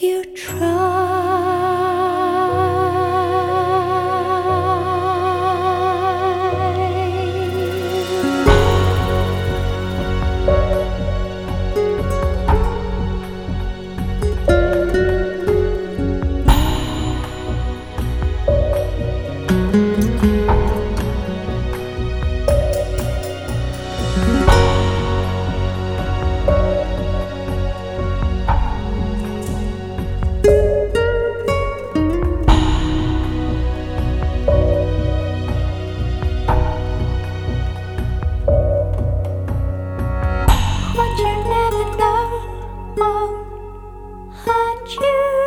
You try. at you.